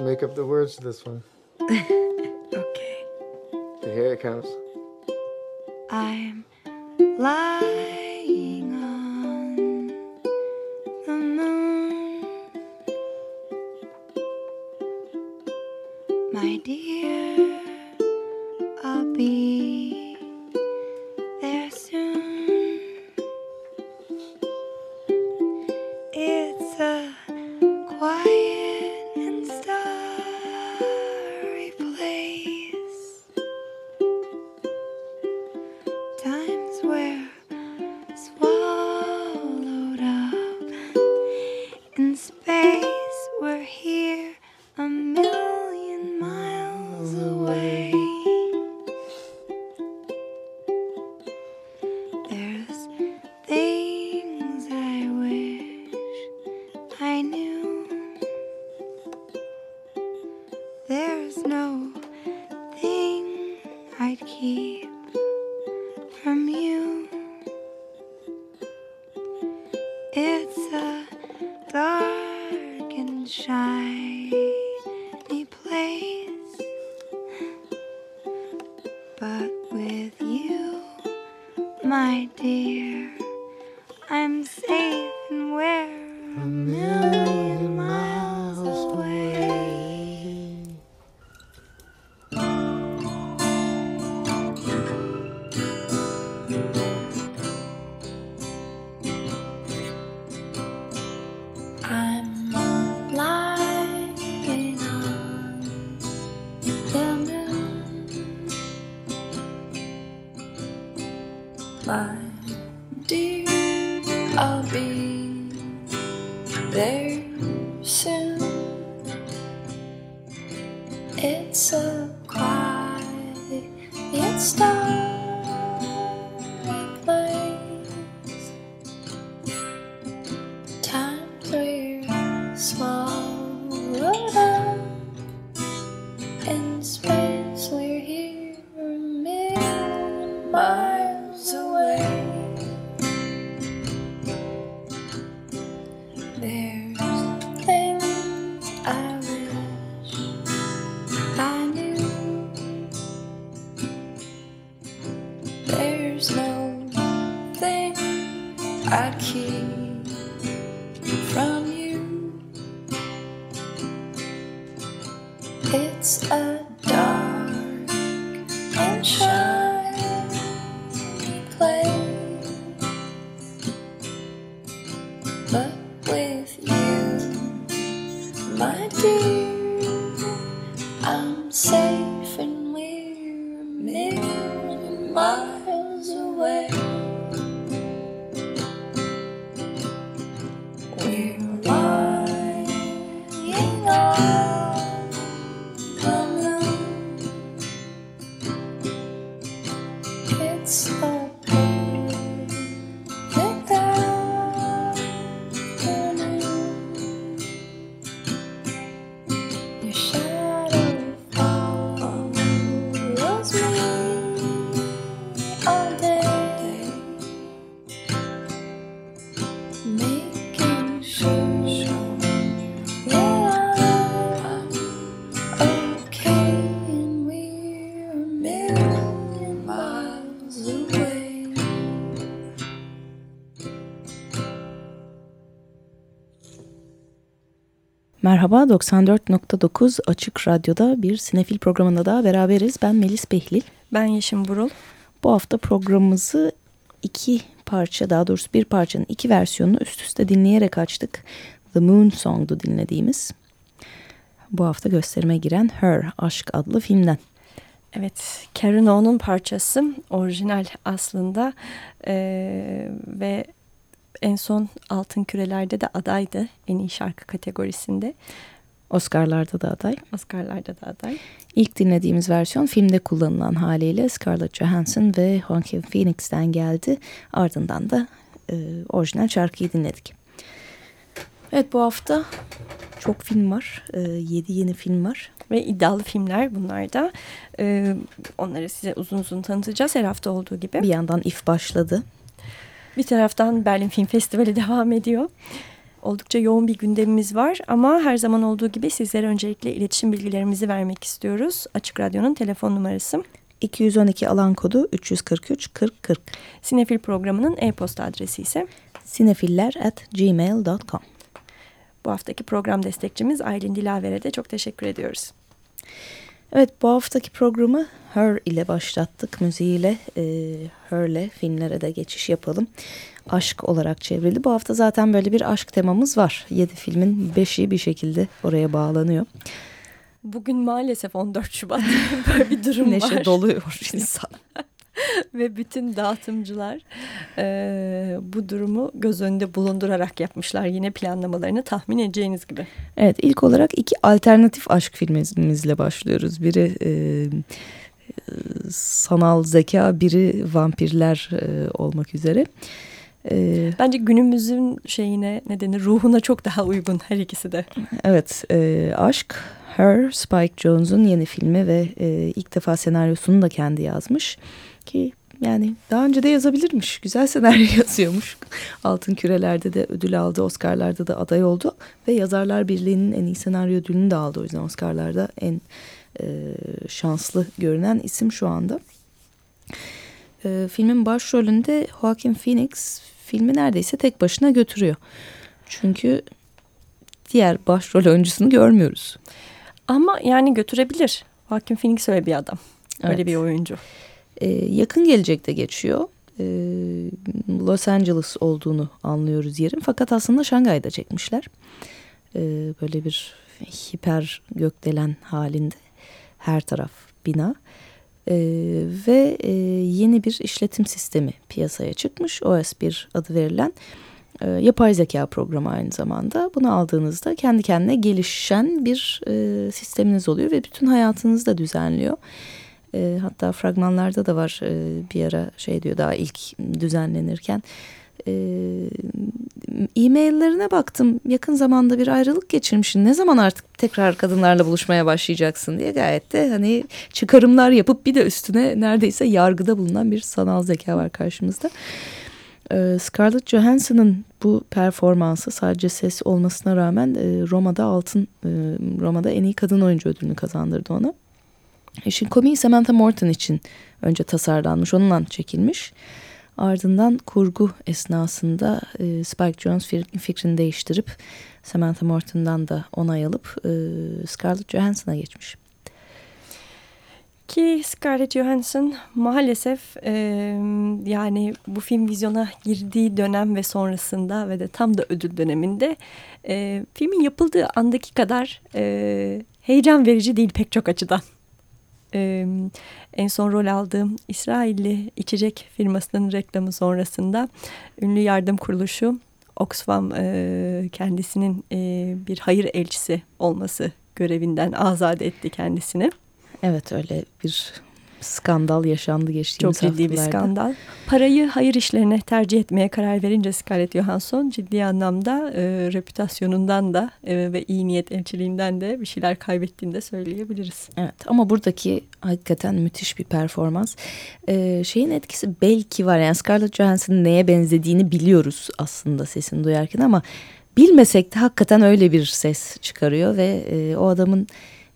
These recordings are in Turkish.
Make up the words to this one? okay. Here it comes. I'm lying Merhaba 94.9 Açık Radyo'da bir sinefil programında daha beraberiz. Ben Melis Behlil. Ben Yeşim Burul. Bu hafta programımızı iki parça daha doğrusu bir parçanın iki versiyonunu üst üste dinleyerek açtık. The Moon Song'du dinlediğimiz. Bu hafta gösterime giren Her Aşk adlı filmden. Evet, Karen O'nun parçası. Orijinal aslında Ee, ve en son Altın Küreler'de de adaydı en iyi şarkı kategorisinde. Oscar'larda da aday. Oscar'larda da aday. İlk dinlediğimiz versiyon filmde kullanılan haliyle Scarlett Johansson ve Joaquin Phoenix'ten geldi. Ardından da e, orijinal şarkıyı dinledik. Evet bu hafta çok film var. E, 7 yeni film var. Ve iddialı filmler bunlar da. Ee, onları size uzun uzun tanıtacağız her hafta olduğu gibi. Bir yandan If başladı. Bir taraftan Berlin Film Festivali devam ediyor. Oldukça yoğun bir gündemimiz var ama her zaman olduğu gibi sizlere öncelikle iletişim bilgilerimizi vermek istiyoruz. Açık Radyo'nun telefon numarası 212 alan kodu 343 40 40. Sinefil programının e-posta adresi ise sinefiller at gmail.com. Bu haftaki program destekçimiz Aylin Dilaver'e de çok teşekkür ediyoruz. Evet bu haftaki programı Her ile başlattık. Müziğiyle e, Her'le filmlere de geçiş yapalım. Aşk olarak çevrildi. Bu hafta zaten böyle bir aşk temamız var. Yedi filmin beşi bir şekilde oraya bağlanıyor. Bugün maalesef 14 Şubat böyle bir durum Neşe var. Neşe doluyor insan. Ve bütün dağıtımcılar e, bu durumu göz önünde bulundurarak yapmışlar. Yine planlamalarını tahmin edeceğiniz gibi. Evet ilk olarak iki alternatif aşk filmimizle başlıyoruz. Biri e, sanal zeka, biri vampirler e, olmak üzere. E, Bence günümüzün şeyine nedeni ruhuna çok daha uygun her ikisi de. Evet e, aşk Her Spike Jonze'un yeni filmi ve e, ilk defa senaryosunu da kendi yazmış ki yani daha önce de yazabilirmiş. Güzel senaryo yazıyormuş. Altın Küreler'de de ödül aldı. Oscar'larda da aday oldu. Ve Yazarlar Birliği'nin en iyi senaryo ödülünü de aldı. O yüzden Oscar'larda en e, şanslı görünen isim şu anda. E, filmin başrolünde Joaquin Phoenix filmi neredeyse tek başına götürüyor. Çünkü diğer başrol oyuncusunu görmüyoruz. Ama yani götürebilir. Joaquin Phoenix öyle bir adam. Öyle evet. bir oyuncu. Ee, yakın gelecekte geçiyor. Ee, Los Angeles olduğunu anlıyoruz yerin. Fakat aslında Şangay'da çekmişler. Ee, böyle bir hiper gökdelen halinde. Her taraf bina. Ee, ve e, yeni bir işletim sistemi piyasaya çıkmış. OS1 adı verilen e, yapay zeka programı aynı zamanda. Bunu aldığınızda kendi kendine gelişen bir e, sisteminiz oluyor ve bütün hayatınızı da düzenliyor. E, hatta fragmanlarda da var e, bir ara şey diyor daha ilk düzenlenirken. E, e-maillerine baktım yakın zamanda bir ayrılık geçirmişsin. Ne zaman artık tekrar kadınlarla buluşmaya başlayacaksın diye gayet de hani çıkarımlar yapıp bir de üstüne neredeyse yargıda bulunan bir sanal zeka var karşımızda. Scarlett Johansson'ın bu performansı sadece ses olmasına rağmen Roma'da altın Roma'da en iyi kadın oyuncu ödülünü kazandırdı ona. İşin komiği Samantha Morton için önce tasarlanmış, onunla çekilmiş. Ardından kurgu esnasında e, Spike Jones fikrini değiştirip Samantha Morton'dan da onay alıp e, Scarlett Johansson'a geçmiş. Ki Scarlett Johansson maalesef e, yani bu film vizyona girdiği dönem ve sonrasında ve de tam da ödül döneminde e, filmin yapıldığı andaki kadar e, heyecan verici değil pek çok açıdan e, en son rol aldığım İsrailli içecek firmasının reklamı sonrasında ünlü yardım kuruluşu Oxfam e, kendisinin e, bir hayır elçisi olması görevinden azade etti kendisini. Evet öyle bir skandal yaşandı geçtiğimiz Çok ciddi haftalarda. bir skandal. Parayı hayır işlerine tercih etmeye karar verince Scarlett Johansson ciddi anlamda e, reputasyonundan da e, ve iyi niyet elçiliğinden de bir şeyler kaybettiğini de söyleyebiliriz. Evet ama buradaki hakikaten müthiş bir performans. E, şeyin etkisi belki var yani Scarlett Johansson'ın neye benzediğini biliyoruz aslında sesini duyarken ama bilmesek de hakikaten öyle bir ses çıkarıyor ve e, o adamın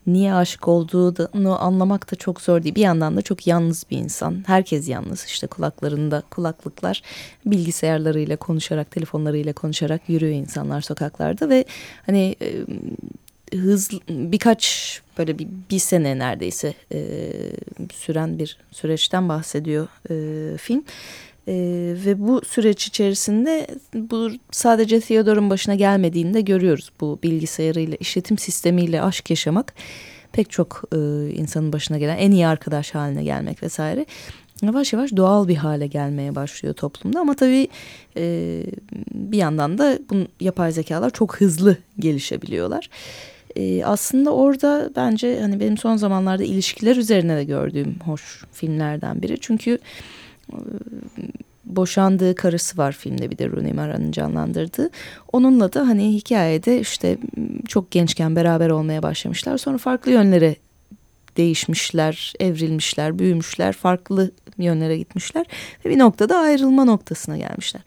niye aşık olduğunu anlamak da çok zor değil. Bir yandan da çok yalnız bir insan. Herkes yalnız işte kulaklarında kulaklıklar bilgisayarlarıyla konuşarak telefonlarıyla konuşarak yürüyor insanlar sokaklarda ve hani e, hız birkaç böyle bir, bir sene neredeyse e, süren bir süreçten bahsediyor e, film. Ee, ve bu süreç içerisinde bu sadece Theodore'un başına gelmediğini de görüyoruz. Bu bilgisayarıyla, işletim sistemiyle aşk yaşamak pek çok e, insanın başına gelen en iyi arkadaş haline gelmek vesaire. Yavaş yavaş doğal bir hale gelmeye başlıyor toplumda ama tabii e, bir yandan da bu yapay zekalar çok hızlı gelişebiliyorlar. E, aslında orada bence hani benim son zamanlarda ilişkiler üzerine de gördüğüm hoş filmlerden biri. Çünkü boşandığı karısı var filmde bir de Rooney Mara'nın canlandırdığı. Onunla da hani hikayede işte çok gençken beraber olmaya başlamışlar. Sonra farklı yönlere değişmişler, evrilmişler, büyümüşler. Farklı yönlere gitmişler. Ve bir noktada ayrılma noktasına gelmişler.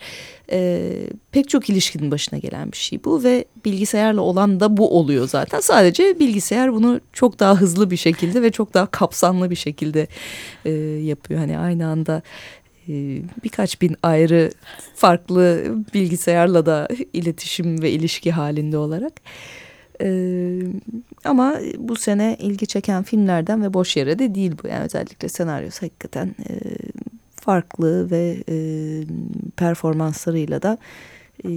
E, pek çok ilişkinin başına gelen bir şey bu ve bilgisayarla olan da bu oluyor zaten. Sadece bilgisayar bunu çok daha hızlı bir şekilde ve çok daha kapsamlı bir şekilde e, yapıyor. Hani aynı anda e, birkaç bin ayrı farklı bilgisayarla da iletişim ve ilişki halinde olarak. Ee, ama bu sene ilgi çeken filmlerden ve boş yere de değil bu. Yani özellikle senaryosu hakikaten e, farklı ve e, performanslarıyla da e,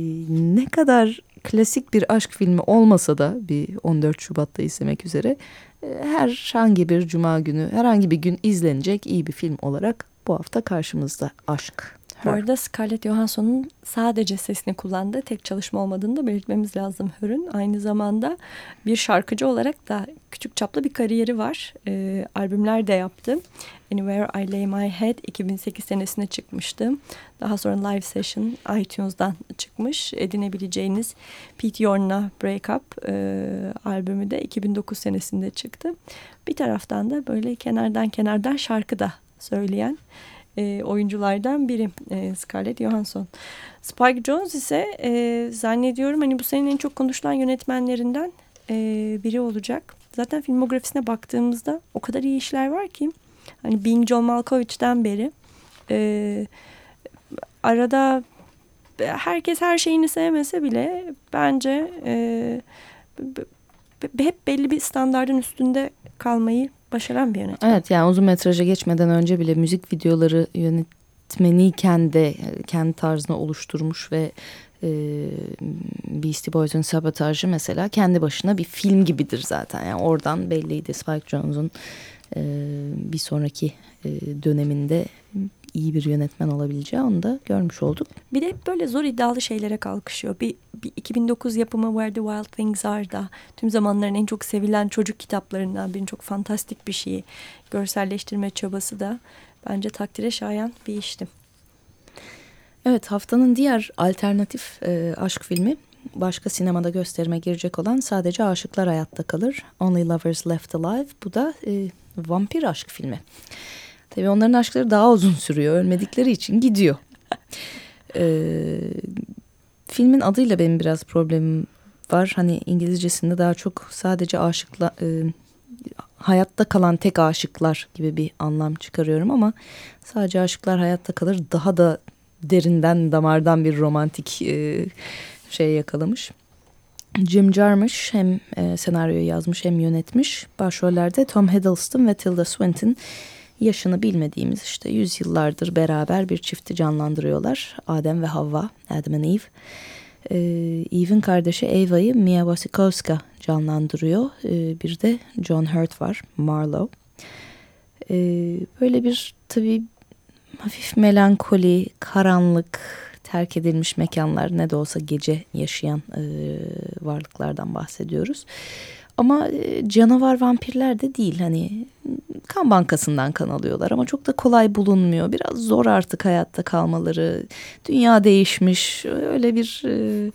ne kadar klasik bir aşk filmi olmasa da bir 14 Şubat'ta izlemek üzere e, herhangi bir cuma günü herhangi bir gün izlenecek iyi bir film olarak bu hafta karşımızda aşk. Bu arada Scarlett Johansson'un sadece sesini kullandığı tek çalışma olmadığını da belirtmemiz lazım Hör'ün. Aynı zamanda bir şarkıcı olarak da küçük çaplı bir kariyeri var. E, albümler de yaptı. Anywhere I Lay My Head 2008 senesinde çıkmıştı. Daha sonra Live Session iTunes'dan çıkmış. Edinebileceğiniz Pete Yorn'la Break Up e, albümü de 2009 senesinde çıktı. Bir taraftan da böyle kenardan kenardan şarkı da söyleyen e, oyunculardan biri e, Scarlett Johansson. Spike Jonze ise e, zannediyorum hani bu senin en çok konuşulan yönetmenlerinden e, biri olacak. Zaten filmografisine baktığımızda o kadar iyi işler var ki hani Being John Malkovich'ten beri e, arada herkes her şeyini sevmese bile bence e, hep belli bir standardın üstünde kalmayı başaran bir yönetmen. Evet yani uzun metraja geçmeden önce bile müzik videoları yönetmeniyken de kendi tarzını oluşturmuş ve e, Beastie Boys'un sabotajı mesela kendi başına bir film gibidir zaten. Yani oradan belliydi Spike Jonze'un e, bir sonraki e, döneminde iyi bir yönetmen olabileceği onu da görmüş olduk. Bir de hep böyle zor iddialı şeylere kalkışıyor. Bir, bir 2009 yapımı Where the Wild Things Are da tüm zamanların en çok sevilen çocuk kitaplarından birinin çok fantastik bir şeyi görselleştirme çabası da bence takdire şayan bir işti. Evet haftanın diğer alternatif e, aşk filmi başka sinemada gösterime girecek olan Sadece Aşıklar Hayatta Kalır. Only Lovers Left Alive. Bu da e, vampir aşk filmi. Tabii onların aşkları daha uzun sürüyor. Ölmedikleri için gidiyor. ee, filmin adıyla benim biraz problemim var. Hani İngilizcesinde daha çok sadece aşıkla e, hayatta kalan tek aşıklar gibi bir anlam çıkarıyorum ama sadece aşıklar hayatta kalır daha da derinden damardan bir romantik e, şey yakalamış. Jim Jarmusch hem e, senaryoyu yazmış hem yönetmiş. Başrollerde Tom Hiddleston ve Tilda Swinton yaşını bilmediğimiz işte yüzyıllardır beraber bir çifti canlandırıyorlar. Adem ve Havva, Adam and Eve. Ee, Eve'in kardeşi Eva'yı Mia Wasikowska canlandırıyor. Ee, bir de John Hurt var, Marlowe. Ee, böyle bir tabii hafif melankoli, karanlık, terk edilmiş mekanlar ne de olsa gece yaşayan e, varlıklardan bahsediyoruz. Ama e, canavar vampirler de değil hani kan bankasından kan alıyorlar ama çok da kolay bulunmuyor. Biraz zor artık hayatta kalmaları. Dünya değişmiş öyle bir e,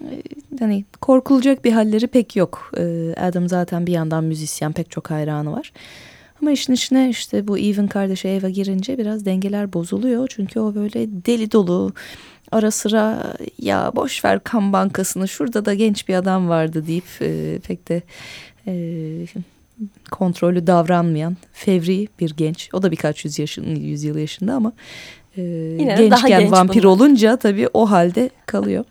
e, hani korkulacak bir halleri pek yok. Adam zaten bir yandan müzisyen pek çok hayranı var. Ama işin içine işte bu Eve'in kardeşi Eva girince biraz dengeler bozuluyor. Çünkü o böyle deli dolu ara sıra ya boş ver kan bankasını şurada da genç bir adam vardı deyip e, pek de e, kontrollü davranmayan fevri bir genç. O da birkaç yüz yaşın, yüzyıl yaşında ama e, gençken daha genç vampir bunlar. olunca tabii o halde kalıyor.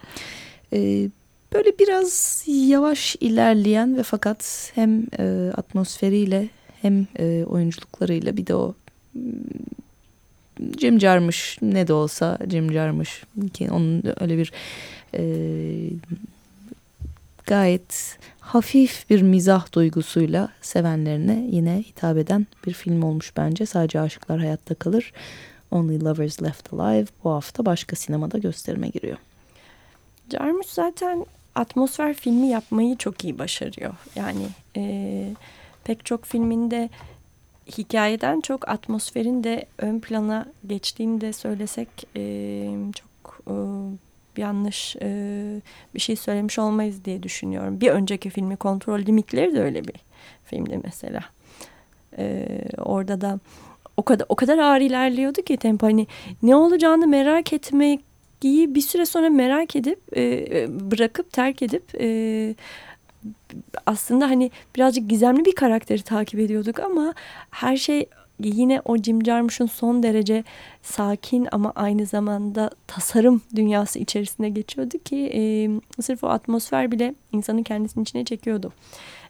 E, böyle biraz yavaş ilerleyen ve fakat hem e, atmosferiyle hem e, oyunculuklarıyla bir de o cimcarmış ne de olsa cimcarmış ki onun öyle bir e, gayet hafif bir mizah duygusuyla sevenlerine yine hitap eden bir film olmuş bence. Sadece Aşıklar Hayatta Kalır. Only Lovers Left Alive bu hafta başka sinemada gösterime giriyor. Jarmusch zaten atmosfer filmi yapmayı çok iyi başarıyor. Yani e, pek çok filminde hikayeden çok atmosferin de ön plana geçtiğini de söylesek e, çok e, yanlış e, bir şey söylemiş olmayız diye düşünüyorum. Bir önceki filmi Kontrol Limitleri de öyle bir filmdi mesela. E, orada da o kadar o kadar ağır ilerliyordu ki tempo hani ne olacağını merak etmeyi bir süre sonra merak edip e, bırakıp terk edip e, aslında hani birazcık gizemli bir karakteri takip ediyorduk ama her şey yine o Jim Jarmusch'un son derece sakin ama aynı zamanda tasarım dünyası içerisinde geçiyordu ki e, sırf o atmosfer bile insanın kendisinin içine çekiyordu.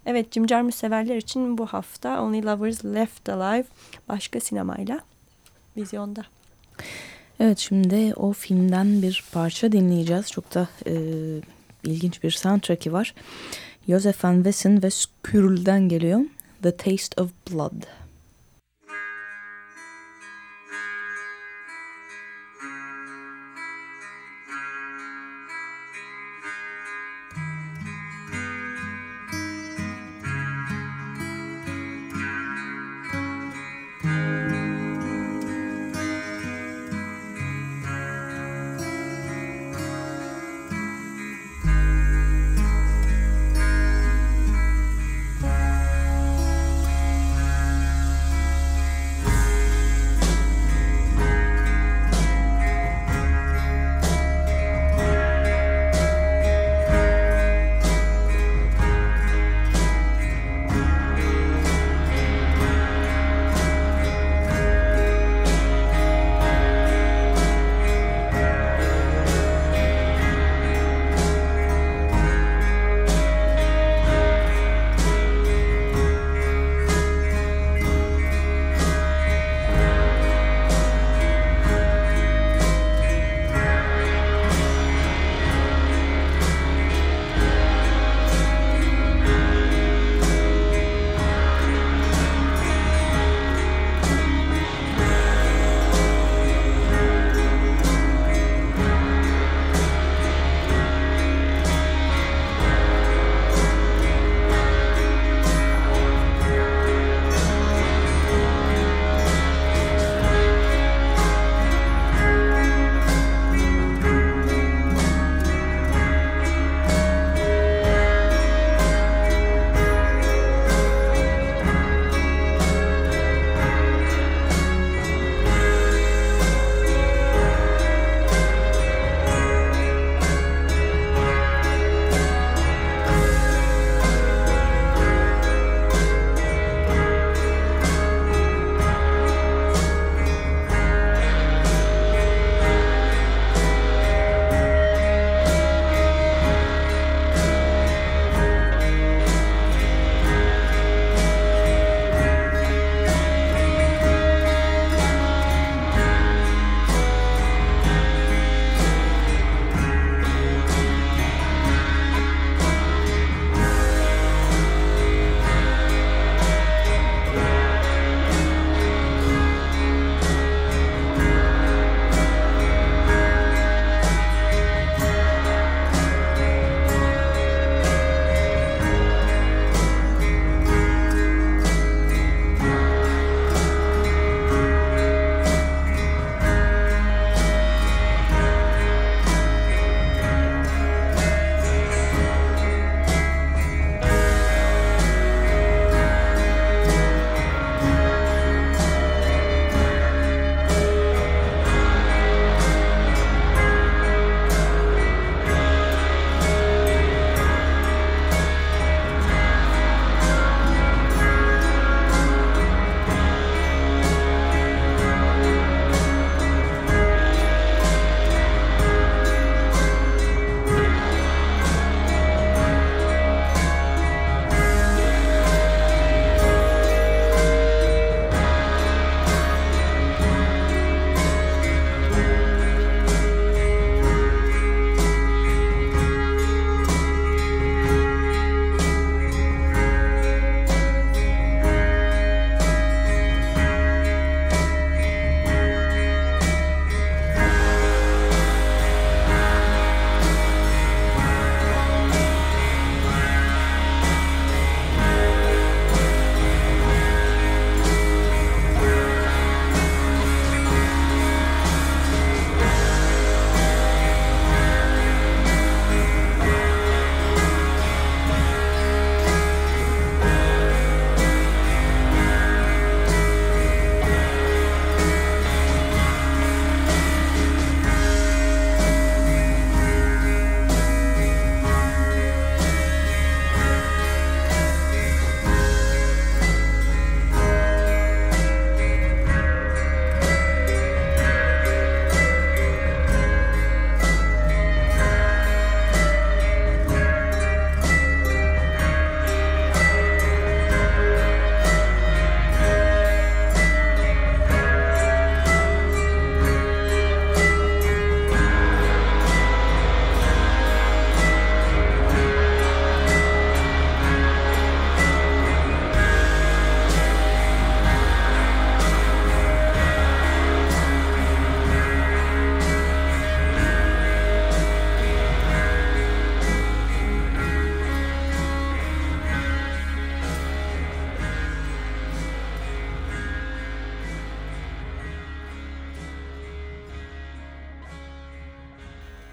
Evet Jim Jarmusch severler için bu hafta Only Lovers Left Alive başka sinemayla vizyonda. Evet şimdi o filmden bir parça dinleyeceğiz. Çok da e, ilginç bir soundtrack'i var. Joseph Van Wessen ve Skürl'den geliyor. The Taste of Blood.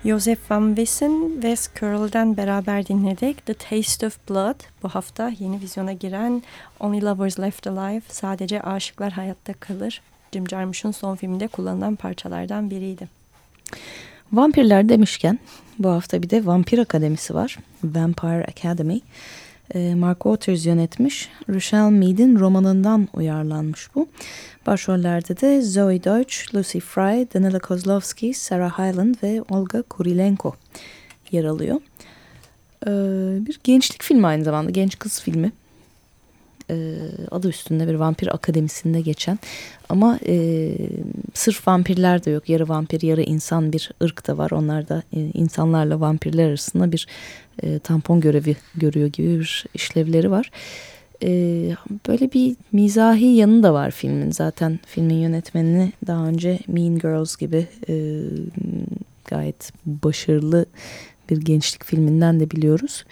Joseph Van Wissen ve Curl'den beraber dinledik. The Taste of Blood bu hafta yeni vizyona giren Only Lovers Left Alive sadece aşıklar hayatta kalır. Jim Jarmusch'un son filminde kullanılan parçalardan biriydi. Vampirler demişken bu hafta bir de Vampir Akademisi var. Vampire Academy. Ee, Mark Waters yönetmiş. Rochelle Mead'in romanından uyarlanmış bu. Başrollerde de Zoe Deutsch, Lucy Fry, Danila Kozlovsky, Sarah Hyland ve Olga Kurilenko yer alıyor. Ee, bir gençlik filmi aynı zamanda. Genç kız filmi. Ee, adı üstünde bir vampir akademisinde geçen. Ama e, sırf vampirler de yok. Yarı vampir yarı insan bir ırk da var. Onlar da e, insanlarla vampirler arasında bir e, tampon görevi görüyor gibi bir işlevleri var. E, böyle bir mizahi yanı da var filmin. Zaten filmin yönetmenini daha önce Mean Girls gibi e, gayet başarılı bir gençlik filminden de biliyoruz.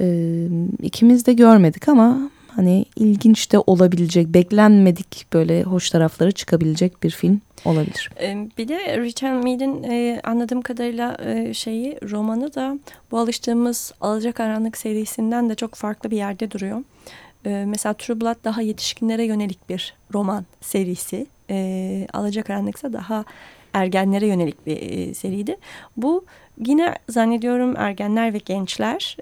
E, ikimiz de görmedik ama hani ilginç de olabilecek, beklenmedik böyle hoş tarafları çıkabilecek bir film olabilir. Bir de Richard Mead'in e, anladığım kadarıyla e, şeyi romanı da bu alıştığımız Alacakaranlık serisinden de çok farklı bir yerde duruyor. E, mesela True Blood daha yetişkinlere yönelik bir roman serisi. E, Alacakaranlık ise daha ergenlere yönelik bir e, seriydi. Bu yine zannediyorum ergenler ve gençler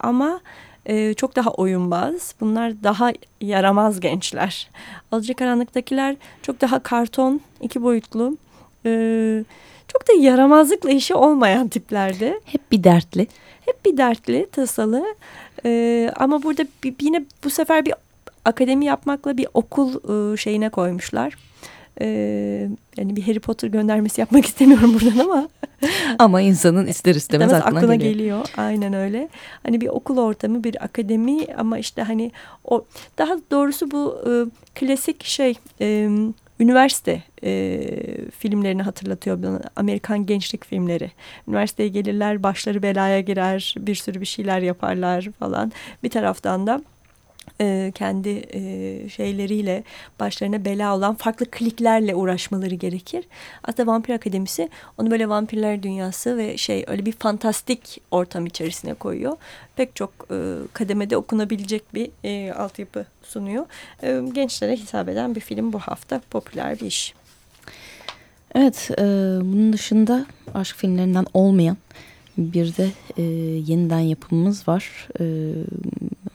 ama e, çok daha oyunbaz. Bunlar daha yaramaz gençler. Alacakaranlıktakiler çok daha karton, iki boyutlu. E, çok da yaramazlıkla işi olmayan tiplerdi. Hep bir dertli. Hep bir dertli, tasalı. E, ama burada bir, yine bu sefer bir akademi yapmakla bir okul e, şeyine koymuşlar. Ee, yani bir Harry Potter göndermesi yapmak istemiyorum buradan ama. ama insanın ister istemez aklına, aklına geliyor. geliyor. Aynen öyle. Hani bir okul ortamı, bir akademi ama işte hani o daha doğrusu bu e, klasik şey e, üniversite e, filmlerini hatırlatıyor bana. Amerikan gençlik filmleri. Üniversiteye gelirler, başları belaya girer, bir sürü bir şeyler yaparlar falan. Bir taraftan da e, kendi e, şeyleriyle başlarına bela olan farklı kliklerle uğraşmaları gerekir. Hatta Vampir Akademisi onu böyle vampirler dünyası ve şey öyle bir fantastik ortam içerisine koyuyor. Pek çok e, kademede okunabilecek bir e, altyapı sunuyor. Gençlere hitap eden bir film bu hafta popüler bir iş. Evet, e, bunun dışında aşk filmlerinden olmayan bir de e, yeniden yapımımız var. E,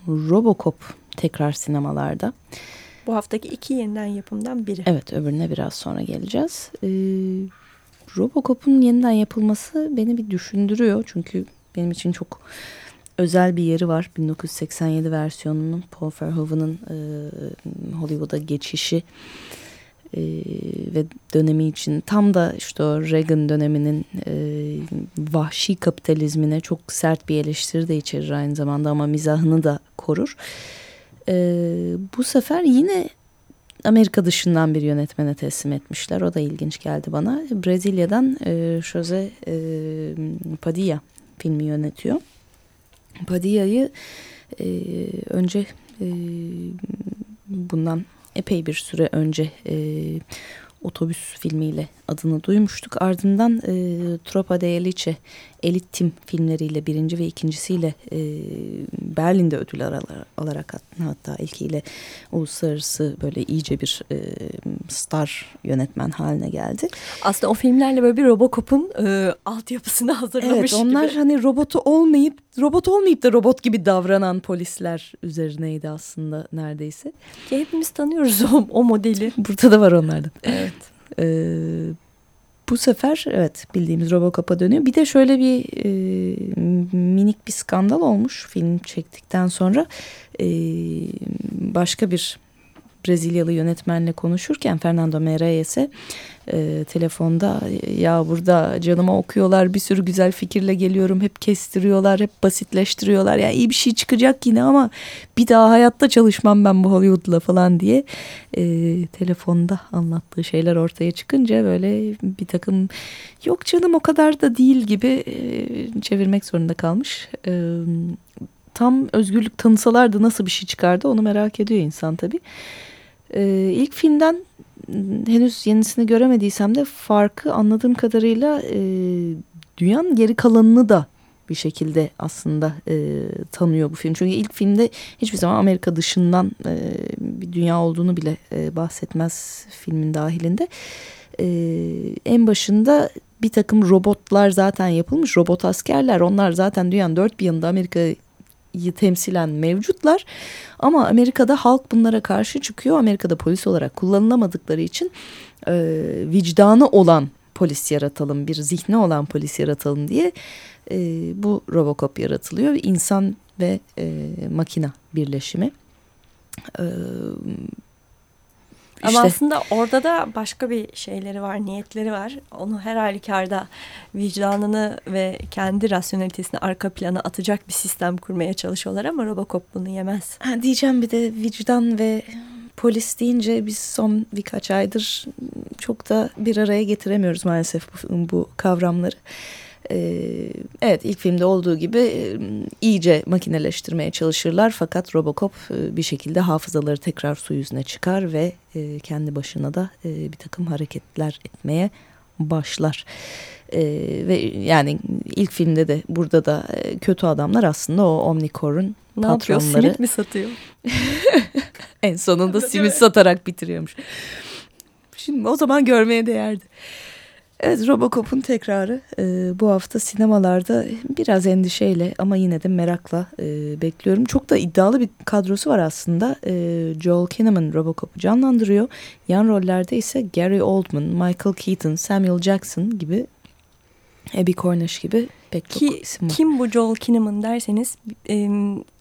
Robocop tekrar sinemalarda. Bu haftaki iki yeniden yapımdan biri. Evet öbürüne biraz sonra geleceğiz. Ee, Robocop'un yeniden yapılması beni bir düşündürüyor. Çünkü benim için çok özel bir yeri var. 1987 versiyonunun Paul Verhoeven'ın e, Hollywood'a geçişi e, ve dönemi için tam da işte o Reagan döneminin e, vahşi kapitalizmine çok sert bir eleştiri de içerir aynı zamanda ama mizahını da korur. E, bu sefer yine Amerika dışından bir yönetmene teslim etmişler. O da ilginç geldi bana. Brezilya'dan e, Jose e, Padilla filmi yönetiyor. Padilla'yı e, önce e, bundan epey bir süre önce e, otobüs filmiyle adını duymuştuk. Ardından e, Tropa de Elite, Elit Tim filmleriyle birinci ve ikincisiyle e, Berlin'de ödül alarak hatta ilkiyle uluslararası böyle iyice bir e, star yönetmen haline geldi. Aslında o filmlerle böyle bir Robocop'un e, altyapısını hazırlamış Evet onlar gibi. hani robotu olmayıp robot olmayıp da robot gibi davranan polisler üzerineydi aslında neredeyse. Ki hepimiz tanıyoruz o, o modeli. Burada da var onlardan. Evet. Ee, bu sefer evet bildiğimiz Robocop'a dönüyor. Bir de şöyle bir e, minik bir skandal olmuş film çektikten sonra. E, başka bir Brezilyalı yönetmenle konuşurken Fernando Meirelles'e e, telefonda ya burada canıma okuyorlar bir sürü güzel fikirle geliyorum hep kestiriyorlar hep basitleştiriyorlar yani iyi bir şey çıkacak yine ama bir daha hayatta çalışmam ben bu Hollywood'la falan diye e, telefonda anlattığı şeyler ortaya çıkınca böyle bir takım yok canım o kadar da değil gibi e, çevirmek zorunda kalmış. E, tam özgürlük tanısalardı nasıl bir şey çıkardı onu merak ediyor insan tabii. Ee, ilk filmden henüz yenisini göremediysem de farkı anladığım kadarıyla e, dünyanın geri kalanını da bir şekilde aslında e, tanıyor bu film. Çünkü ilk filmde hiçbir zaman Amerika dışından e, bir dünya olduğunu bile e, bahsetmez filmin dahilinde. E, en başında bir takım robotlar zaten yapılmış. Robot askerler onlar zaten dünyanın dört bir yanında Amerika'yı temsilen mevcutlar. Ama Amerika'da halk bunlara karşı çıkıyor. Amerika'da polis olarak kullanılamadıkları için e, vicdanı olan polis yaratalım, bir zihni olan polis yaratalım diye e, bu Robocop yaratılıyor. İnsan ve e, makina birleşimi. E, ama işte, aslında orada da başka bir şeyleri var, niyetleri var. Onu her halükarda vicdanını ve kendi rasyonelitesini arka plana atacak bir sistem kurmaya çalışıyorlar ama Robocop bunu yemez. Ha, diyeceğim bir de vicdan ve polis deyince biz son birkaç aydır çok da bir araya getiremiyoruz maalesef bu, bu kavramları. Ee, evet ilk filmde olduğu gibi e, iyice makineleştirmeye çalışırlar fakat Robocop e, bir şekilde hafızaları tekrar su yüzüne çıkar ve e, kendi başına da bir takım hareketler etmeye başlar. ve yani ilk filmde de burada da kötü adamlar aslında o Omnicore'un ne yapıyor? Simit mi satıyor? en sonunda simit satarak bitiriyormuş. Şimdi o zaman görmeye değerdi. Evet Robocop'un tekrarı e, bu hafta sinemalarda biraz endişeyle ama yine de merakla e, bekliyorum. Çok da iddialı bir kadrosu var aslında. E, Joel Kinnaman Robocop'u canlandırıyor. Yan rollerde ise Gary Oldman, Michael Keaton, Samuel Jackson gibi Abby Cornish gibi pek çok Ki, isim var. Kim bu Joel Kinnaman derseniz e,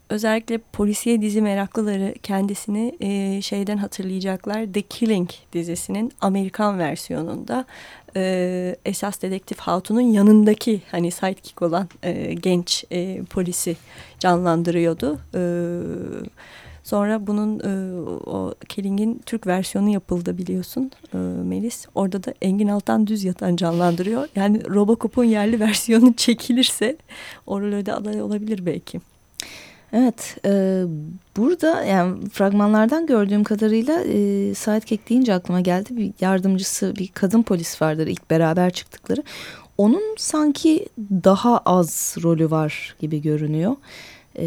özellikle polisiye dizi meraklıları kendisini e, şeyden hatırlayacaklar. The Killing dizisinin Amerikan versiyonunda e, esas dedektif Hatun'un yanındaki hani sidekick olan e, genç e, polisi canlandırıyordu. E, sonra bunun e, o Killing'in Türk versiyonu yapıldı biliyorsun e, Melis. Orada da Engin Altan Düz Yatan canlandırıyor. Yani Robocop'un yerli versiyonu çekilirse o rolde aday olabilir belki. Evet, e, burada yani fragmanlardan gördüğüm kadarıyla e, Sidekick deyince aklıma geldi. Bir yardımcısı, bir kadın polis vardır ilk beraber çıktıkları. Onun sanki daha az rolü var gibi görünüyor. E,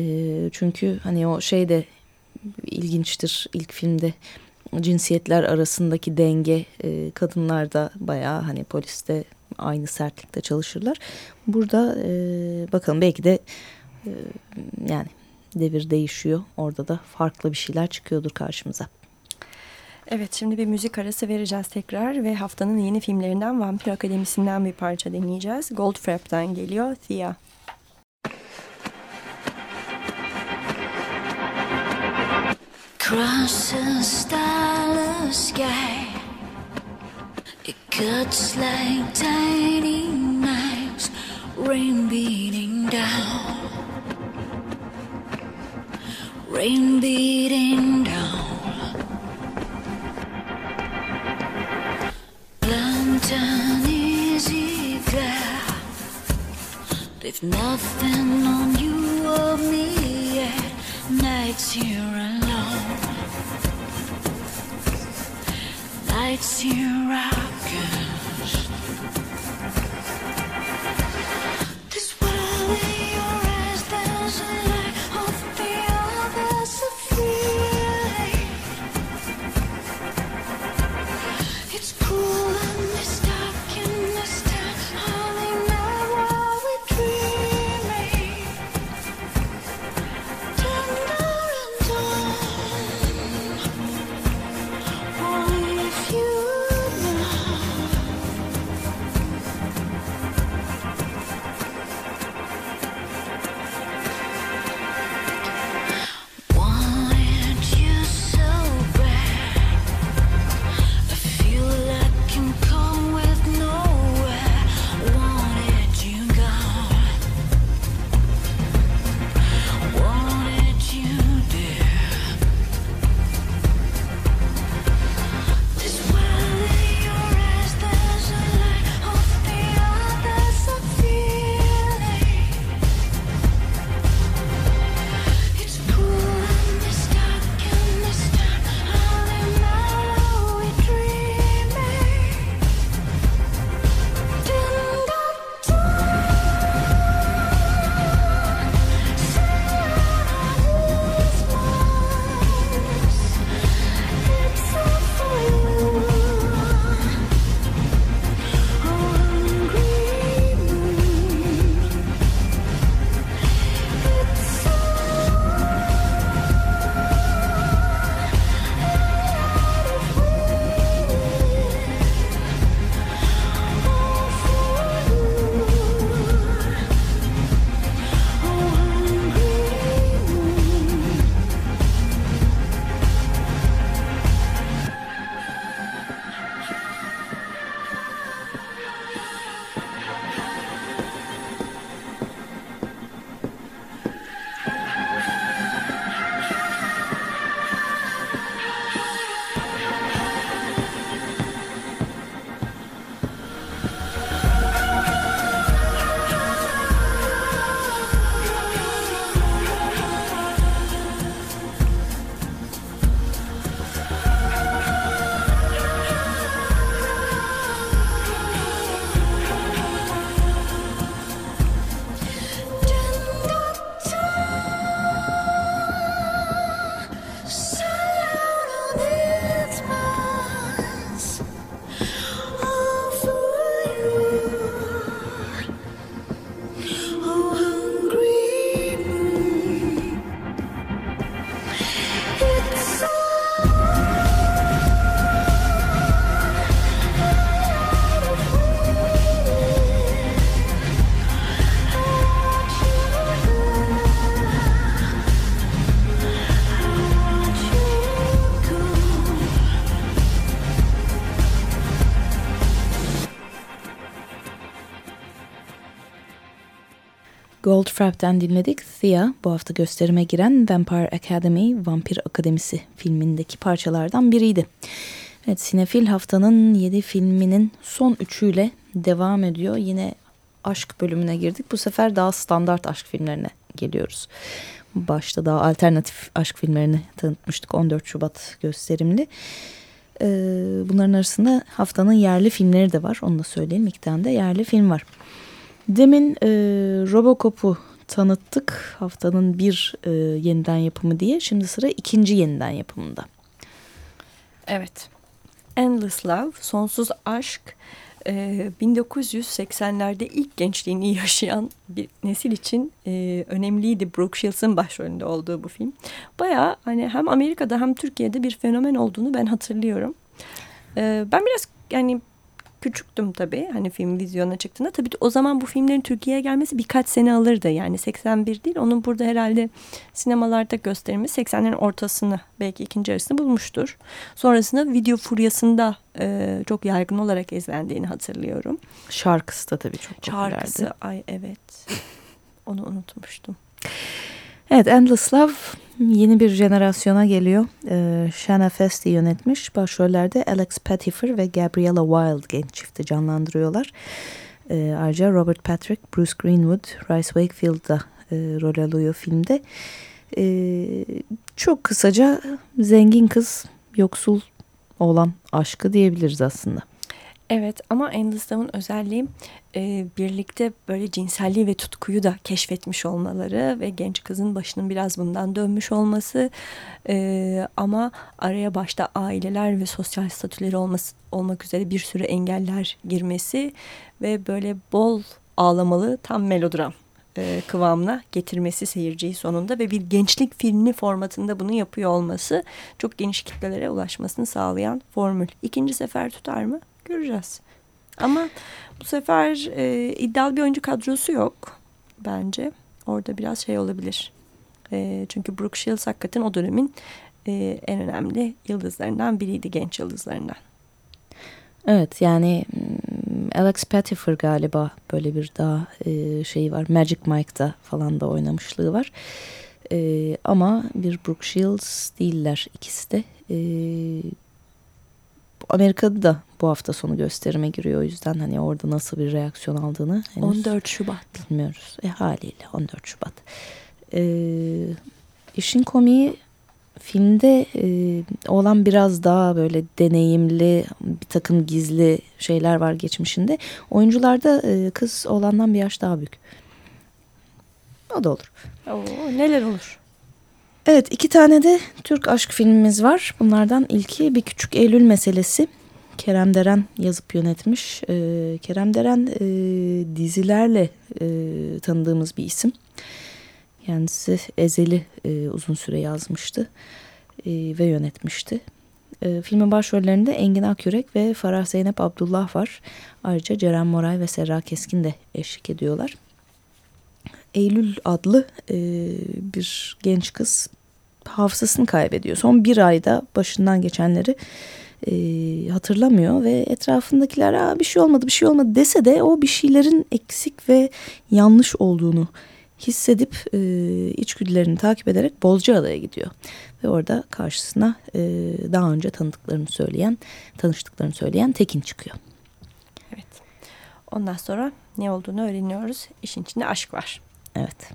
çünkü hani o şey de ilginçtir ilk filmde cinsiyetler arasındaki denge e, kadınlar da bayağı hani poliste aynı sertlikte çalışırlar. Burada e, bakalım belki de e, yani devir değişiyor. Orada da farklı bir şeyler çıkıyordur karşımıza. Evet şimdi bir müzik arası vereceğiz tekrar ve haftanın yeni filmlerinden Vampir Akademisi'nden bir parça dinleyeceğiz. Goldfrapp'ten geliyor Thea. Across a starless sky It cuts like tiny knives Rain beating down rain beating down. And easy glare. They've nothing on you or me yet. Nights here alone. Nights here rocking. Goldfrapp'ten dinledik. Thea bu hafta gösterime giren Vampire Academy, Vampir Akademisi filmindeki parçalardan biriydi. Evet, Sinefil haftanın 7 filminin son üçüyle devam ediyor. Yine aşk bölümüne girdik. Bu sefer daha standart aşk filmlerine geliyoruz. Başta daha alternatif aşk filmlerini tanıtmıştık 14 Şubat gösterimli. Ee, bunların arasında haftanın yerli filmleri de var. Onu da söyleyelim. İki tane de yerli film var. Demin e, Robocop'u tanıttık. Haftanın bir e, yeniden yapımı diye. Şimdi sıra ikinci yeniden yapımında. Evet. Endless Love, Sonsuz Aşk, 1980'lerde e, ilk gençliğini yaşayan bir nesil için e, önemliydi. Brooke Shields'ın başrolünde olduğu bu film. Baya hani hem Amerika'da hem Türkiye'de bir fenomen olduğunu ben hatırlıyorum. E, ben biraz yani küçüktüm tabii hani film vizyona çıktığında. Tabii o zaman bu filmlerin Türkiye'ye gelmesi birkaç sene alırdı. Yani 81 değil onun burada herhalde sinemalarda gösterilmesi 80'lerin ortasını belki ikinci yarısını bulmuştur. Sonrasında video furyasında e, çok yaygın olarak izlendiğini hatırlıyorum. Şarkısı da tabii çok popülerdi. Şarkısı ay evet onu unutmuştum. Evet Endless Love yeni bir jenerasyona geliyor. Ee, Shanna Festi yönetmiş. Başrollerde Alex Pettyfer ve Gabriella Wilde genç çifti canlandırıyorlar. Ee, ayrıca Robert Patrick, Bruce Greenwood, Rice Wakefield da e, rol alıyor filmde. Ee, çok kısaca zengin kız, yoksul olan aşkı diyebiliriz aslında. Evet ama Endless Love'ın özelliği e, birlikte böyle cinselliği ve tutkuyu da keşfetmiş olmaları ve genç kızın başının biraz bundan dönmüş olması e, ama araya başta aileler ve sosyal statüleri olması, olmak üzere bir sürü engeller girmesi ve böyle bol ağlamalı tam melodram e, kıvamına getirmesi seyirciyi sonunda ve bir gençlik filmi formatında bunu yapıyor olması çok geniş kitlelere ulaşmasını sağlayan formül. İkinci sefer tutar mı? Göreceğiz. Ama bu sefer e, iddialı bir oyuncu kadrosu yok bence. Orada biraz şey olabilir. E, çünkü Brooke Shields hakikaten o dönemin e, en önemli yıldızlarından biriydi, genç yıldızlarından. Evet yani hmm, Alex Pettyfer galiba böyle bir daha e, şeyi var. Magic Mike'da falan da oynamışlığı var. E, ama bir Brooke Shields değiller ikisi de. E, Amerika'da da bu hafta sonu gösterime giriyor. O yüzden hani orada nasıl bir reaksiyon aldığını henüz 14 Şubat bilmiyoruz. E haliyle 14 Şubat. E, işin komiği filmde e, olan biraz daha böyle deneyimli bir takım gizli şeyler var geçmişinde. Oyuncularda e, kız olandan bir yaş daha büyük. O da olur. Oo, neler olur? Evet iki tane de Türk aşk filmimiz var. Bunlardan ilki Bir Küçük Eylül Meselesi. Kerem Deren yazıp yönetmiş. Ee, Kerem Deren e, dizilerle e, tanıdığımız bir isim. Kendisi Ezel'i e, uzun süre yazmıştı e, ve yönetmişti. E, filmin başrollerinde Engin Akyürek ve Farah Zeynep Abdullah var. Ayrıca Ceren Moray ve Serra Keskin de eşlik ediyorlar. Eylül adlı e, bir genç kız hafızasını kaybediyor. Son bir ayda başından geçenleri e, hatırlamıyor ve etrafındakiler Aa, bir şey olmadı bir şey olmadı dese de o bir şeylerin eksik ve yanlış olduğunu hissedip e, içgüdülerini takip ederek Bozcaada'ya gidiyor. Ve orada karşısına e, daha önce tanıdıklarını söyleyen, tanıştıklarını söyleyen Tekin çıkıyor. Evet. Ondan sonra ne olduğunu öğreniyoruz. İşin içinde aşk var. Evet.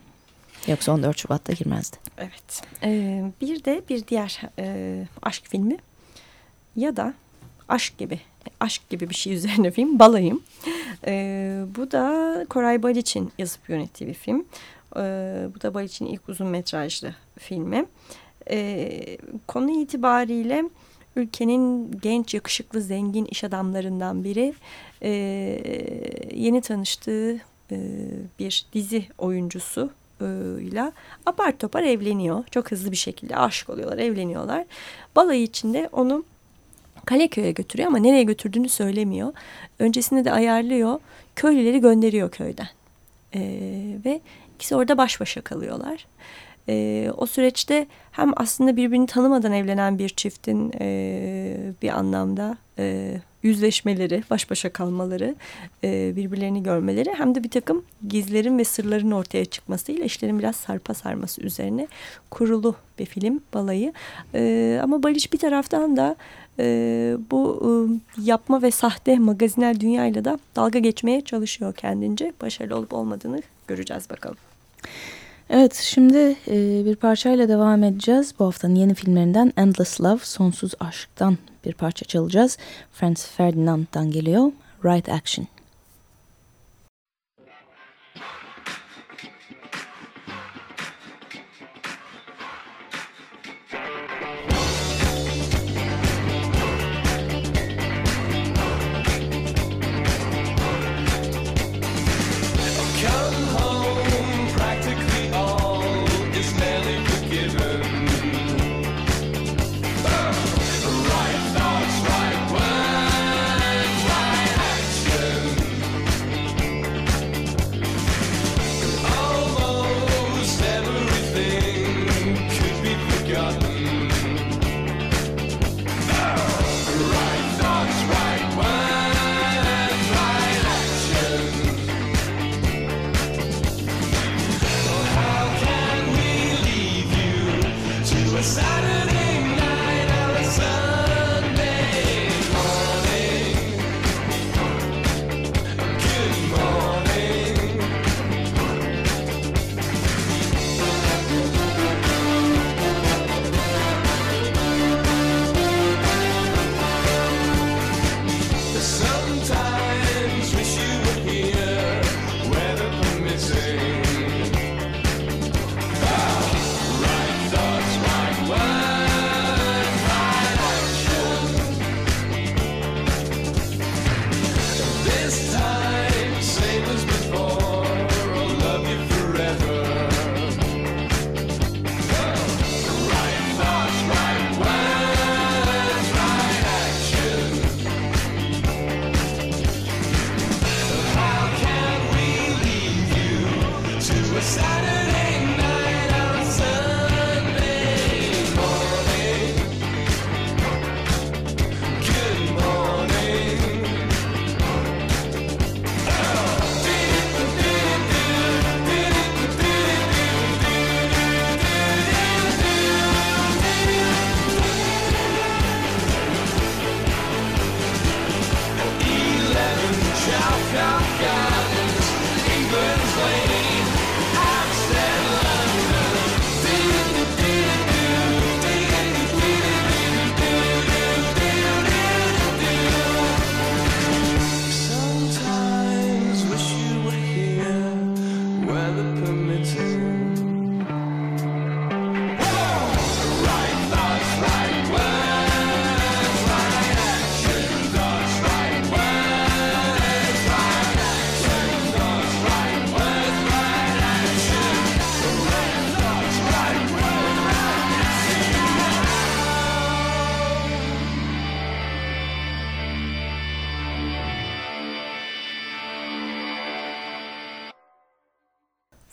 Yoksa 14 Şubat'ta girmezdi. Evet. Ee, bir de bir diğer e, aşk filmi ya da aşk gibi aşk gibi bir şey üzerine film Balayım. Ee, bu da Koray Baliç'in yazıp yönettiği bir film. Ee, bu da Baliç'in ilk uzun metrajlı filmi. Ee, konu itibariyle ülkenin genç, yakışıklı, zengin iş adamlarından biri e, yeni tanıştığı e, bir dizi oyuncusu ile apar topar evleniyor. Çok hızlı bir şekilde aşık oluyorlar, evleniyorlar. Balayı içinde onu Kaleköy'e götürüyor ama nereye götürdüğünü söylemiyor. Öncesinde de ayarlıyor. Köylüleri gönderiyor köyden. Ee, ve ikisi orada baş başa kalıyorlar. Ee, o süreçte hem aslında birbirini tanımadan evlenen bir çiftin e, bir anlamda e, yüzleşmeleri, baş başa kalmaları, e, birbirlerini görmeleri hem de bir takım gizlerin ve sırların ortaya çıkmasıyla işlerin biraz sarpa sarması üzerine kurulu bir film balayı. E, ama Barış bir taraftan da e, bu e, yapma ve sahte magazinel dünyayla da dalga geçmeye çalışıyor kendince. Başarılı olup olmadığını göreceğiz bakalım. Evet şimdi e, bir parçayla devam edeceğiz. Bu haftanın yeni filmlerinden Endless Love, Sonsuz Aşk'tan bir parça çalacağız. Franz Ferdinand'dan geliyor. Right Action.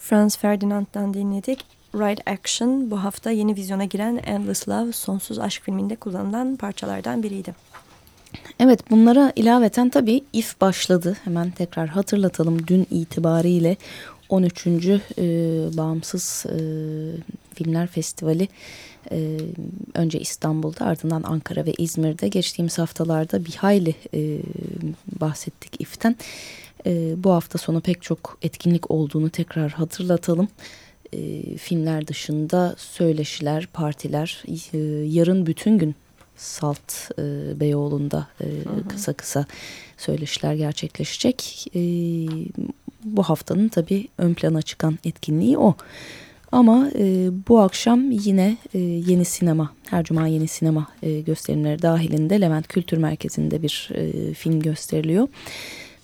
Franz Ferdinand'dan dinledik. Right Action bu hafta yeni vizyona giren Endless Love Sonsuz Aşk filminde kullanılan parçalardan biriydi. Evet bunlara ilaveten tabii If başladı. Hemen tekrar hatırlatalım. Dün itibariyle 13. E, Bağımsız e, Filmler Festivali e, önce İstanbul'da ardından Ankara ve İzmir'de geçtiğimiz haftalarda bir hayli e, bahsettik If'ten. E, bu hafta sonu pek çok etkinlik olduğunu tekrar hatırlatalım. E, filmler dışında söyleşiler, partiler, e, yarın bütün gün Salt e, Beyoğlu'nda e, kısa kısa söyleşiler gerçekleşecek. E, bu haftanın tabii ön plana çıkan etkinliği o. Ama e, bu akşam yine e, yeni sinema, her cuma yeni sinema e, gösterimleri dahilinde Levent Kültür Merkezi'nde bir e, film gösteriliyor.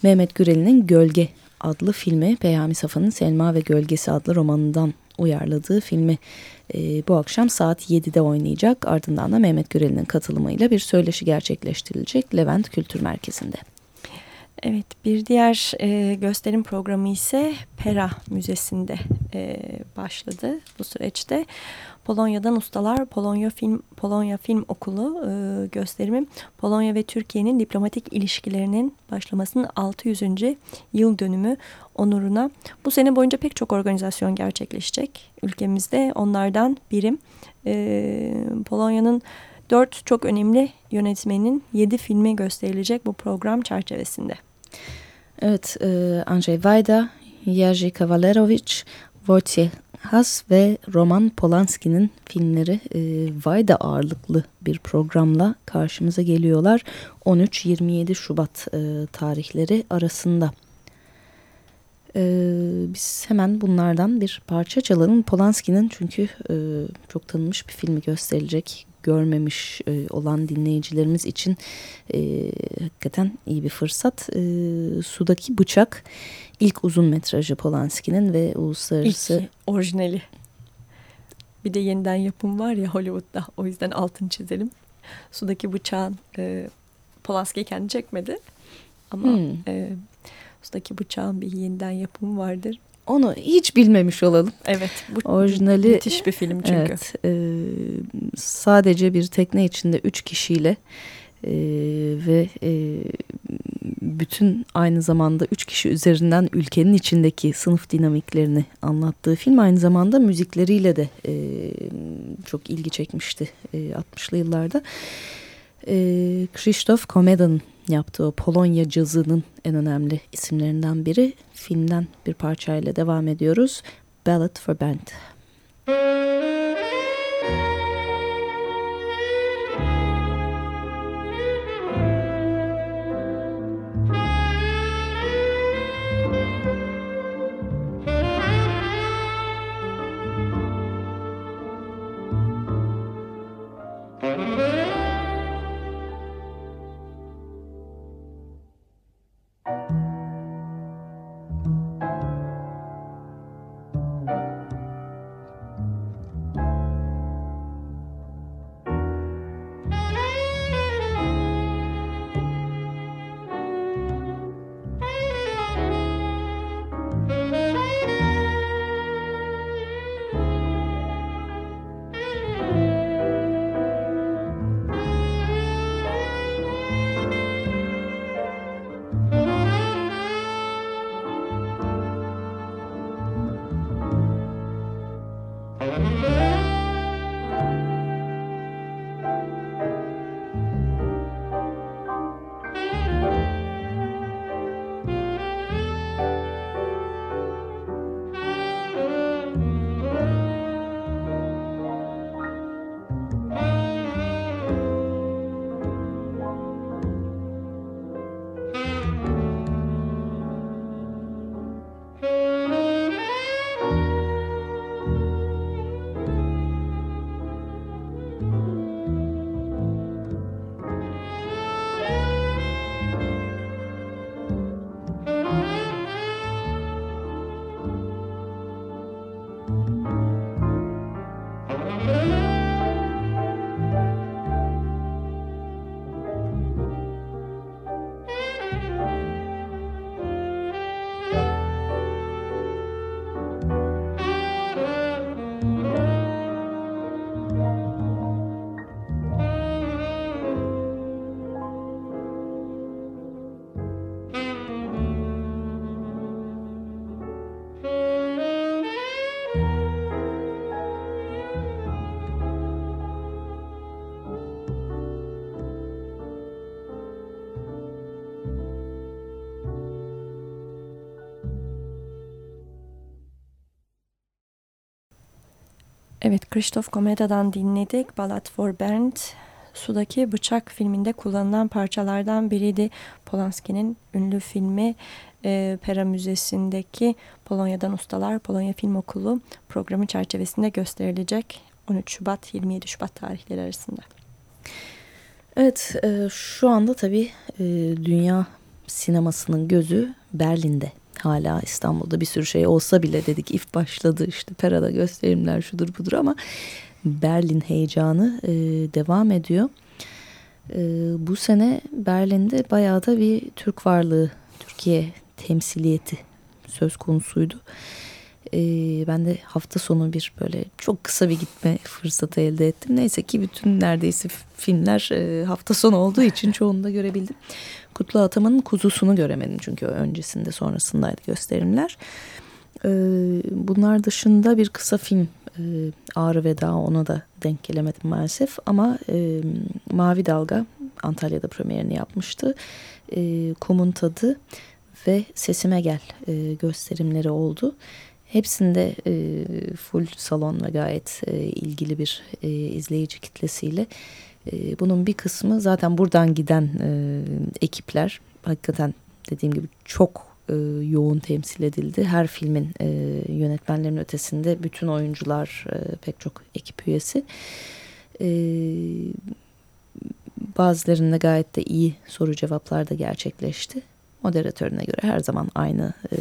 Mehmet Gürel'in Gölge adlı filmi Peyami Safa'nın Selma ve Gölgesi adlı romanından uyarladığı filmi e, bu akşam saat 7'de oynayacak. Ardından da Mehmet Gürel'in katılımıyla bir söyleşi gerçekleştirilecek Levent Kültür Merkezi'nde. Evet bir diğer e, gösterim programı ise Pera Müzesi'nde e, başladı bu süreçte. Polonya'dan Ustalar Polonya Film Polonya Film Okulu e, gösterimi Polonya ve Türkiye'nin diplomatik ilişkilerinin başlamasının 600. yıl dönümü onuruna bu sene boyunca pek çok organizasyon gerçekleşecek ülkemizde. Onlardan birim e, Polonya'nın dört çok önemli yönetmenin yedi filmi gösterilecek bu program çerçevesinde. Evet, e, Andrzej Wajda, Jerzy Kawalerowicz, Wojciech Has ve Roman Polanski'nin filmleri e, Vayda ağırlıklı bir programla karşımıza geliyorlar. 13-27 Şubat e, tarihleri arasında. E, biz hemen bunlardan bir parça çalalım. Polanski'nin çünkü e, çok tanınmış bir filmi gösterilecek. Görmemiş e, olan dinleyicilerimiz için e, hakikaten iyi bir fırsat. E, Sudaki Bıçak ilk uzun metrajı Polanski'nin ve uluslararası... İlk orijinali. Bir de yeniden yapım var ya Hollywood'da. O yüzden altını çizelim. Sudaki Bıçağın e, Polanski kendi çekmedi. Ama hmm. e, Sudaki Bıçağın bir yeniden yapımı vardır. Onu hiç bilmemiş olalım. Evet. Bu Orijinali, müthiş bir film çünkü. Evet. E, sadece bir tekne içinde üç kişiyle e, ve e, bütün aynı zamanda üç kişi üzerinden ülkenin içindeki sınıf dinamiklerini anlattığı film aynı zamanda müzikleriyle de e, çok ilgi çekmişti e, 60'lı yıllarda. E, Krzysztof Komeda'nın yaptığı Polonya cazının en önemli isimlerinden biri. Filmden bir parçayla devam ediyoruz. Ballad for Band. Müzik Evet, Christoph Komeda'dan dinledik. Ballad for Band. Sudaki Bıçak filminde kullanılan parçalardan biriydi. Polanski'nin ünlü filmi e, Pera Müzesi'ndeki Polonya'dan Ustalar Polonya Film Okulu programı çerçevesinde gösterilecek 13 Şubat 27 Şubat tarihleri arasında. Evet, e, şu anda tabii e, dünya sinemasının gözü Berlin'de hala İstanbul'da bir sürü şey olsa bile dedik if başladı işte Pera'da gösterimler şudur budur ama Berlin heyecanı e, devam ediyor. E, bu sene Berlin'de bayağı da bir Türk varlığı Türkiye temsiliyeti söz konusuydu. E, ben de hafta sonu bir böyle çok kısa bir gitme fırsatı elde ettim. Neyse ki bütün neredeyse filmler e, hafta sonu olduğu için çoğunu da görebildim. Kutlu Ataman'ın Kuzusunu göremedim çünkü öncesinde sonrasındaydı gösterimler. E, bunlar dışında bir kısa film e, Ağrı Veda ona da denk gelemedim maalesef. Ama e, Mavi Dalga Antalya'da premierini yapmıştı. E, Kumun Tadı ve Sesime Gel gösterimleri oldu. Hepsinde e, full salon ve gayet e, ilgili bir e, izleyici kitlesiyle. E, bunun bir kısmı zaten buradan giden e, ekipler hakikaten dediğim gibi çok e, yoğun temsil edildi. Her filmin e, yönetmenlerin ötesinde bütün oyuncular e, pek çok ekip üyesi. E, bazılarında gayet de iyi soru cevaplar da gerçekleşti. Moderatörüne göre her zaman aynı e,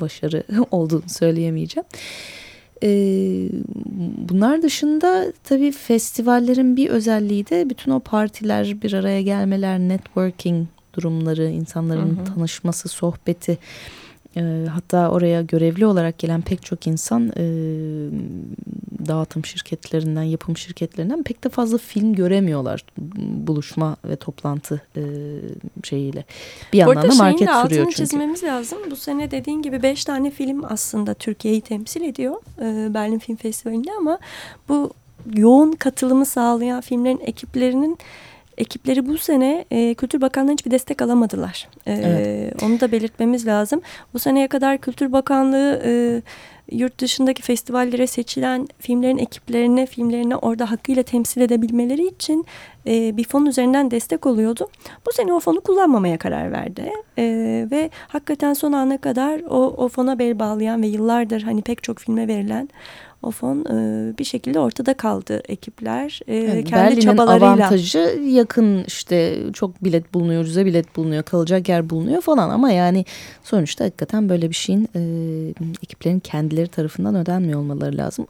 başarı olduğunu söyleyemeyeceğim. E, bunlar dışında tabii festivallerin bir özelliği de bütün o partiler bir araya gelmeler, networking durumları, insanların hı hı. tanışması, sohbeti. E, hatta oraya görevli olarak gelen pek çok insan e, dağıtım şirketlerinden, yapım şirketlerinden pek de fazla film göremiyorlar buluşma ve toplantı e, şeyiyle. Bir yandan da market sürüyor çünkü. altını çizmemiz lazım. Bu sene dediğin gibi beş tane film aslında Türkiye'yi temsil ediyor e, Berlin Film Festivali'nde ama bu yoğun katılımı sağlayan filmlerin ekiplerinin ekipleri bu sene e, Kültür Bakanlığı'nın hiçbir destek alamadılar. E, evet. Onu da belirtmemiz lazım. Bu seneye kadar Kültür Bakanlığı e, yurt dışındaki festivallere seçilen filmlerin ekiplerine, filmlerini orada hakkıyla temsil edebilmeleri için e, bir fon üzerinden destek oluyordu. Bu sene o fonu kullanmamaya karar verdi. E, ve hakikaten son ana kadar o, o fona bel bağlayan ve yıllardır hani pek çok filme verilen o fon e, bir şekilde ortada kaldı ekipler e, yani kendi Berlin'in çabalarıyla. avantajı yakın işte çok bilet bulunuyor, ucuza bilet bulunuyor, kalacak yer bulunuyor falan ama yani sonuçta hakikaten böyle bir şeyin e, ekiplerin kendileri tarafından ödenmiyor olmaları lazım.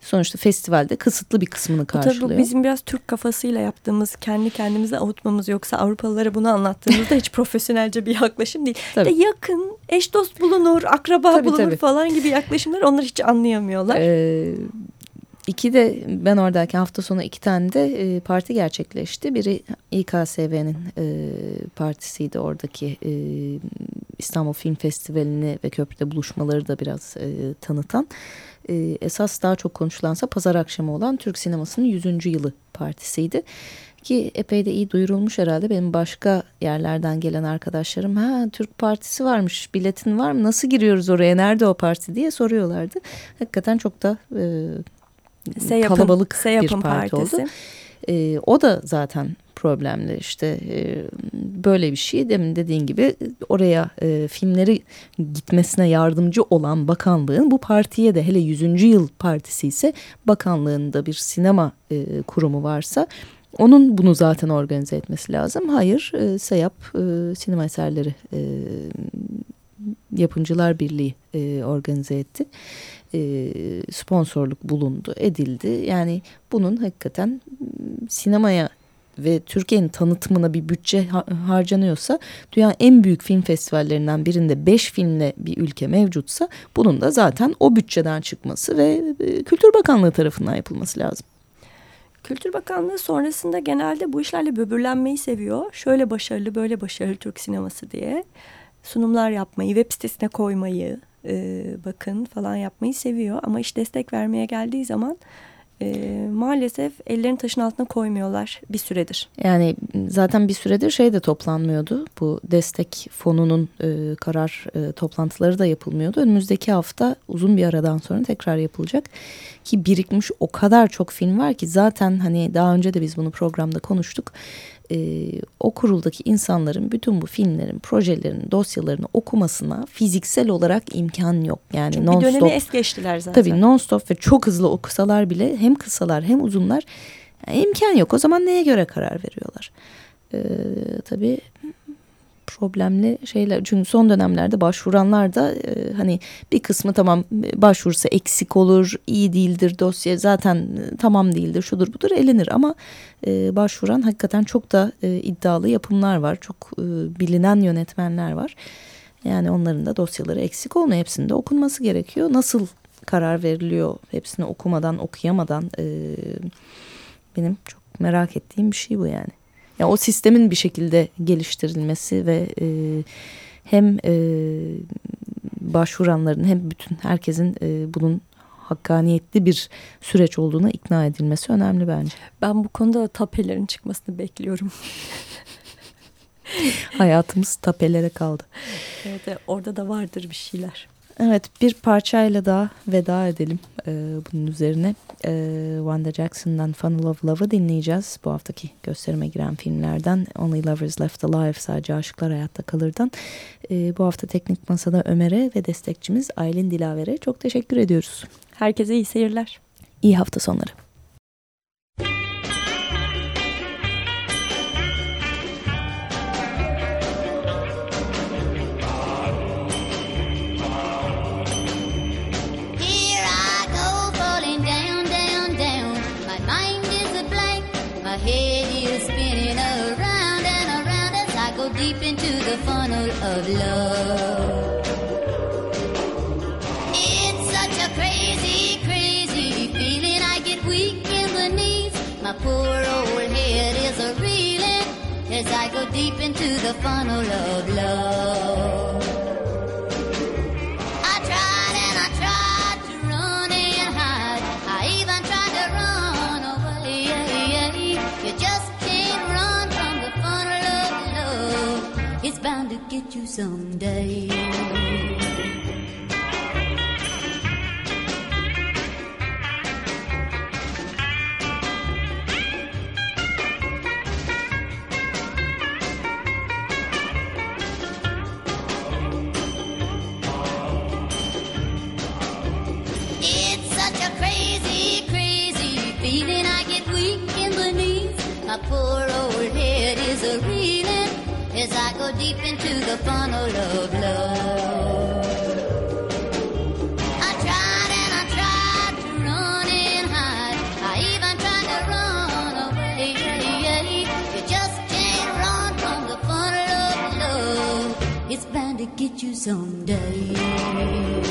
Sonuçta festivalde kısıtlı bir kısmını karşılıyor. Tabii bizim biraz Türk kafasıyla yaptığımız, kendi kendimize avutmamız yoksa Avrupalılara bunu anlattığımızda hiç profesyonelce bir yaklaşım değil. Tabii. De yakın, eş dost bulunur, akraba tabii, bulunur tabii. falan gibi yaklaşımlar onlar hiç anlayamıyorlar. Ee, iki de ben oradayken hafta sonu iki tane de e, parti gerçekleşti. Biri İKSV'nin e, partisiydi oradaki e, İstanbul Film Festivali'ni ve köprüde buluşmaları da biraz e, tanıtan. E, esas daha çok konuşulansa pazar akşamı olan Türk sinemasının 100. yılı partisiydi. Ki epey de iyi duyurulmuş herhalde. Benim başka yerlerden gelen arkadaşlarım ha Türk Partisi varmış biletin var mı nasıl giriyoruz oraya nerede o parti diye soruyorlardı. Hakikaten çok da e, Seyapın, kalabalık Seyapın bir parti partisi. oldu. E, o da zaten problemli işte e, böyle bir şey demin dediğin gibi oraya e, filmleri gitmesine yardımcı olan bakanlığın bu partiye de hele 100. yıl partisi ise bakanlığında bir sinema e, kurumu varsa onun bunu zaten organize etmesi lazım. Hayır, e, SEYAP e, Sinema Eserleri e, Yapımcılar Birliği e, organize etti. E, sponsorluk bulundu, edildi. Yani bunun hakikaten sinemaya ve Türkiye'nin tanıtımına bir bütçe harcanıyorsa dünyanın en büyük film festivallerinden birinde beş filmle bir ülke mevcutsa bunun da zaten o bütçeden çıkması ve e, Kültür Bakanlığı tarafından yapılması lazım. Kültür Bakanlığı sonrasında genelde bu işlerle böbürlenmeyi seviyor. Şöyle başarılı böyle başarılı Türk sineması diye sunumlar yapmayı, web sitesine koymayı, e, bakın falan yapmayı seviyor. Ama iş destek vermeye geldiği zaman e, maalesef ellerini taşın altına koymuyorlar bir süredir. Yani zaten bir süredir şey de toplanmıyordu. Bu destek fonunun e, karar e, toplantıları da yapılmıyordu. Önümüzdeki hafta uzun bir aradan sonra tekrar yapılacak. Ki birikmiş o kadar çok film var ki zaten hani daha önce de biz bunu programda konuştuk e, o kuruldaki insanların bütün bu filmlerin, projelerin, dosyalarını okumasına fiziksel olarak imkan yok. Yani Çünkü non bir dönemi es geçtiler zaten. Tabii non stop ve çok hızlı okusalar bile hem kısalar hem uzunlar yani imkan yok. O zaman neye göre karar veriyorlar? E, tabii problemli şeyler. Çünkü son dönemlerde başvuranlar da e, hani bir kısmı tamam başvurusu eksik olur, iyi değildir dosya zaten e, tamam değildir, şudur budur elenir ama e, başvuran hakikaten çok da e, iddialı yapımlar var. Çok e, bilinen yönetmenler var. Yani onların da dosyaları eksik olmuyor. Hepsinde okunması gerekiyor. Nasıl karar veriliyor hepsini okumadan, okuyamadan e, benim çok merak ettiğim bir şey bu yani. Ya o sistemin bir şekilde geliştirilmesi ve e, hem e, başvuranların hem bütün herkesin e, bunun hakkaniyetli bir süreç olduğuna ikna edilmesi önemli bence. Ben bu konuda tapelerin çıkmasını bekliyorum. Hayatımız tapelere kaldı. Evet, orada da vardır bir şeyler. Evet bir parçayla daha veda edelim e, bunun üzerine. E, Wanda Jackson'dan Funnel of Love'ı dinleyeceğiz. Bu haftaki gösterime giren filmlerden Only Lovers Left Alive sadece aşıklar hayatta kalırdan. E, bu hafta Teknik Masa'da Ömer'e ve destekçimiz Aylin Dilaver'e çok teşekkür ediyoruz. Herkese iyi seyirler. İyi hafta sonları. Deep into the funnel of love. It's such a crazy, crazy feeling. I get weak in the knees. My poor old head is a reeling as I go deep into the funnel of love. Get you someday. Deep into the funnel of love. I tried and I tried to run and hide. I even tried to run away. You just can't run from the funnel of love. It's bound to get you someday.